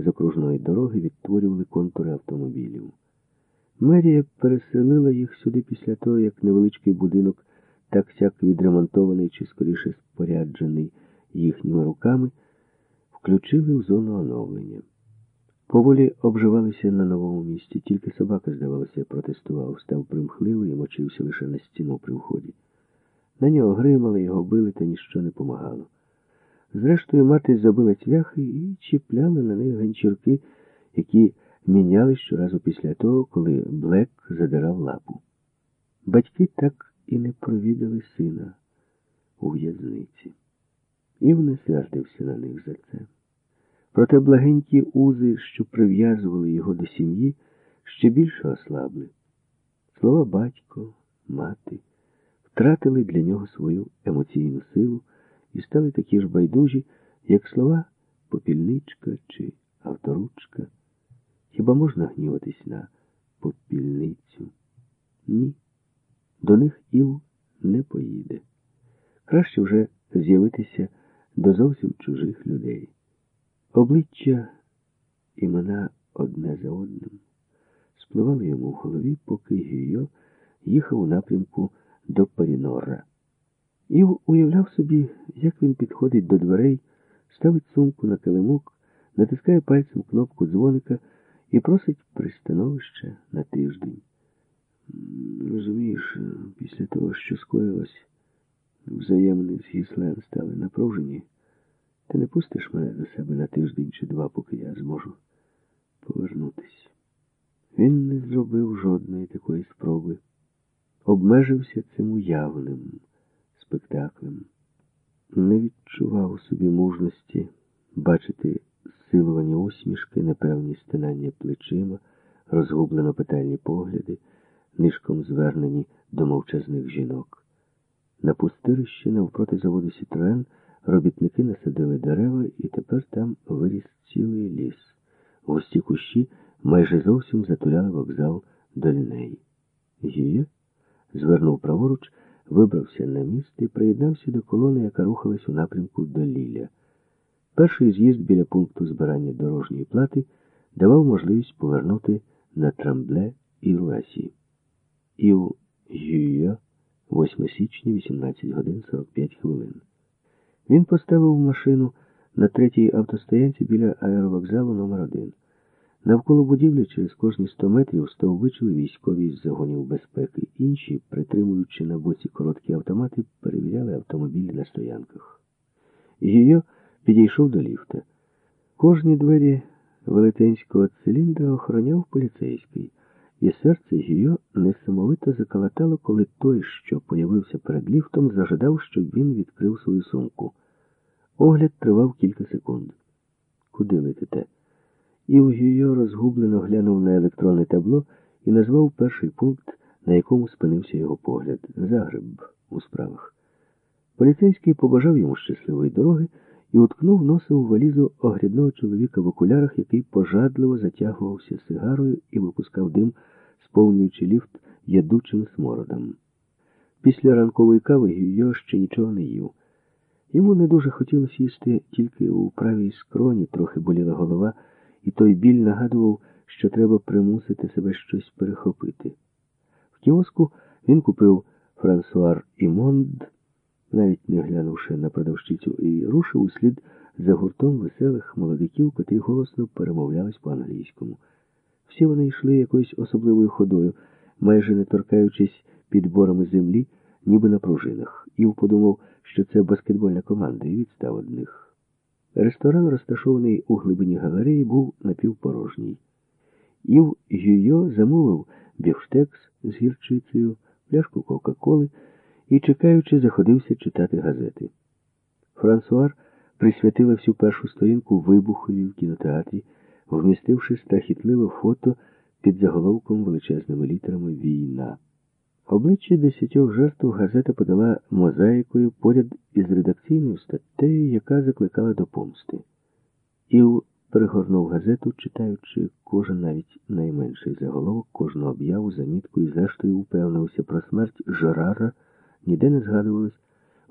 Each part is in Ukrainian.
з окружної дороги відтворювали контури автомобілів. Мерія переселила їх сюди після того, як невеличкий будинок, так сяк відремонтований чи скоріше споряджений їхніми руками, включили в зону оновлення. Поволі обживалися на новому місці, тільки собака, здавалося, протестував, став примхливий і мочився лише на стіну при вході. На нього гримали, його били, та ніщо не помагало. Зрештою, мати забила цвяхи і чіпляла на них ганчірки, які міняли щоразу після того, коли Блек задирав лапу. Батьки так і не провідали сина у в'язниці. Ів не сердився на них за це. Проте благенькі узи, що прив'язували його до сім'ї, ще більше ослабли. Слова батько, мати втратили для нього свою емоційну силу і стали такі ж байдужі, як слова попільничка чи авторучка. Хіба можна гніватись на попільницю? Ні. До них Іл не поїде. Краще вже з'явитися до зовсім чужих людей. Обличчя, імена одне за одним, спливали йому в голові, поки Гійо їхав у напрямку до Парінора. Ів уявляв собі, як він підходить до дверей, ставить сумку на килимок, натискає пальцем кнопку дзвоника і просить пристановище на тиждень. Розумієш, після того, що скоїлось, взаємини з Гіслен стали напружені. Ти не пустиш мене до себе на тиждень чи два, поки я зможу повернутися. Він не зробив жодної такої спроби. Обмежився цим уявним спектаклем. Не відчував у собі мужності бачити силувані усмішки, непевні стинання плечима, розгублено питальні погляди, нишком звернені до мовчазних жінок. На пустирищі навпроти заводу Сітроен робітники насадили дерева, і тепер там виріс цілий ліс. Густі кущі майже зовсім затуляли вокзал до ліней. Її звернув праворуч, вибрався на міст і приєднався до колони, яка рухалась у напрямку до Ліля. Перший з'їзд біля пункту збирання дорожньої плати давав можливість повернути на Трамбле і Руасі. І у Юйо 8 січня, 18 годин 45 хвилин. Він поставив машину на третій автостоянці біля аеровокзалу номер 1 Навколо будівлі через кожні 100 метрів стовбичили військові з загонів безпеки. Інші, притримуючи на боці короткі автомати, перевіряли автомобілі на стоянках. Гіо підійшов до ліфта. Кожні двері велетенського циліндра охороняв поліцейський, і серце Гіо несамовито заколотало, коли той, що появився перед ліфтом, зажадав, щоб він відкрив свою сумку. Огляд тривав кілька секунд. Куди летите? Ів Гіо розгублено глянув на електронне табло і назвав перший пункт, на якому спинився його погляд Загреб у справах. Поліцейський побажав йому щасливої дороги і уткнув носа у валізу огрядного чоловіка в окулярах, який пожадливо затягувався сигарою і випускав дим, сповнюючи ліфт ядучим смородом. Після ранкової кави Гіо ще нічого не їв. Йому не дуже хотілося їсти, тільки у правій скроні трохи боліла голова, і той біль нагадував, що треба примусити себе щось перехопити. Кіоску він купив Франсуар і Монд, навіть не глянувши на продавщицю, і рушив услід за гуртом веселих молодиків, котрі голосно перемовлялись по-англійському. Всі вони йшли якоюсь особливою ходою, майже не торкаючись підборами землі, ніби на пружинах. Ів подумав, що це баскетбольна команда, і відстав од них. Ресторан, розташований у глибині галереї, був напівпорожній. Ів Гюйо замовив бівштекс з гірчицею, пляшку Кока-Коли і, чекаючи, заходився читати газети. Франсуар присвятила всю першу сторінку вибухові в кінотеатрі, вмістивши страхітливе фото під заголовком величезними літерами Війна. Обличчя десятьох жертв газета подала мозаїкою поряд із редакційною статтею, яка закликала до помсти. Іл перегорнув газету, читаючи кожен навіть найменший заголовок, кожну об'яву, замітку і, зрештою, упевнився про смерть Жерара, ніде не згадувалось,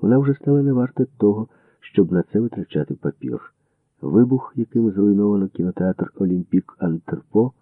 вона вже стала не варта того, щоб на це витрачати папір. Вибух, яким зруйновано кінотеатр Олімпік Антерпо,